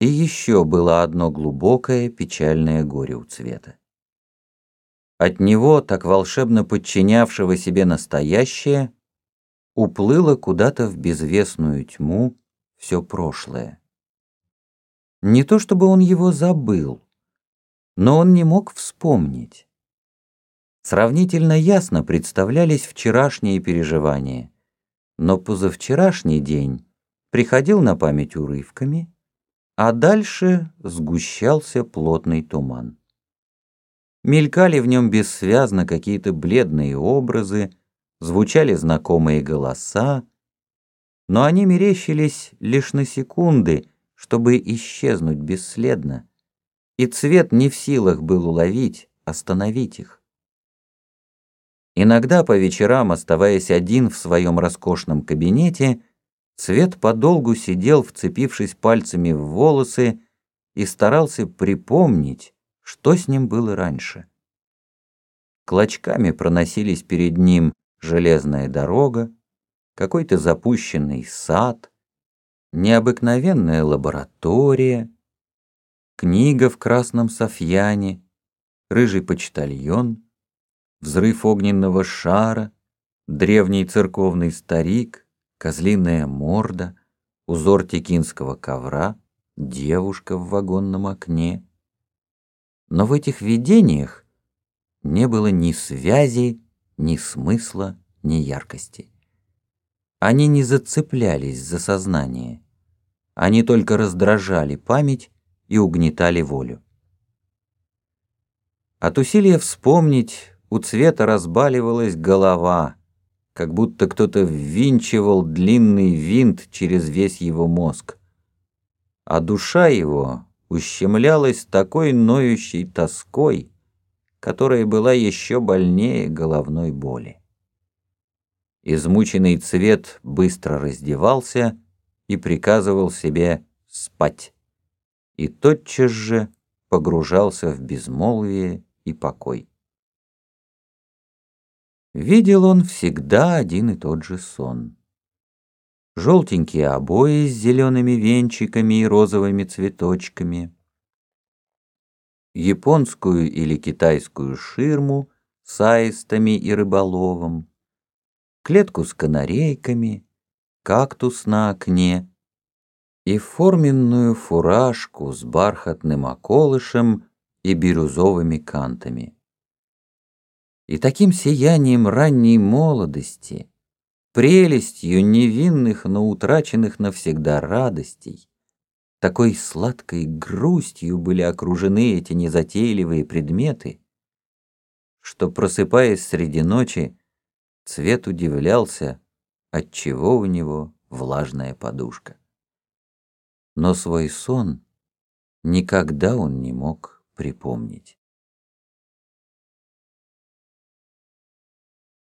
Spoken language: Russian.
И еще было одно глубокое печальное горе у цвета. От него, так волшебно подчинявшего себе настоящее, уплыло куда-то в безвестную тьму все прошлое. Не то чтобы он его забыл, но он не мог вспомнить. Сравнительно ясно представлялись вчерашние переживания, но позавчерашний день приходил на память урывками, а дальше сгущался плотный туман. Мелькали в нем бессвязно какие-то бледные образы, звучали знакомые голоса, но они мерещились лишь на секунды, чтобы исчезнуть бесследно, и цвет не в силах был уловить, остановить их. Иногда по вечерам, оставаясь один в своем роскошном кабинете, Цвет подолгу сидел, вцепившись пальцами в волосы, и старался припомнить, что с ним было раньше. Клочками проносились перед ним железная дорога, какой-то запущенный сад, необыкновенная лаборатория, книга в красном софьяне, рыжий почтальон, взрыв огненного шара, древний церковный старик — козлиная морда, узор текинского ковра, девушка в вагонном окне. Но в этих видениях не было ни связи, ни смысла, ни яркости. Они не зацеплялись за сознание. Они только раздражали память и угнетали волю. От усилия вспомнить у цвета разбаливалась голова, как будто кто-то ввинчивал длинный винт через весь его мозг. А душа его ущемлялась такой ноющей тоской, которая была еще больнее головной боли. Измученный цвет быстро раздевался и приказывал себе спать, и тотчас же погружался в безмолвие и покой. Видел он всегда один и тот же сон. Желтенькие обои с зелеными венчиками и розовыми цветочками, японскую или китайскую ширму с аистами и рыболовом, клетку с канарейками, кактус на окне и форменную фуражку с бархатным околышем и бирюзовыми кантами и таким сиянием ранней молодости, прелестью невинных, но утраченных навсегда радостей, такой сладкой грустью были окружены эти незатейливые предметы, что, просыпаясь среди ночи, цвет удивлялся, отчего у него влажная подушка. Но свой сон никогда он не мог припомнить.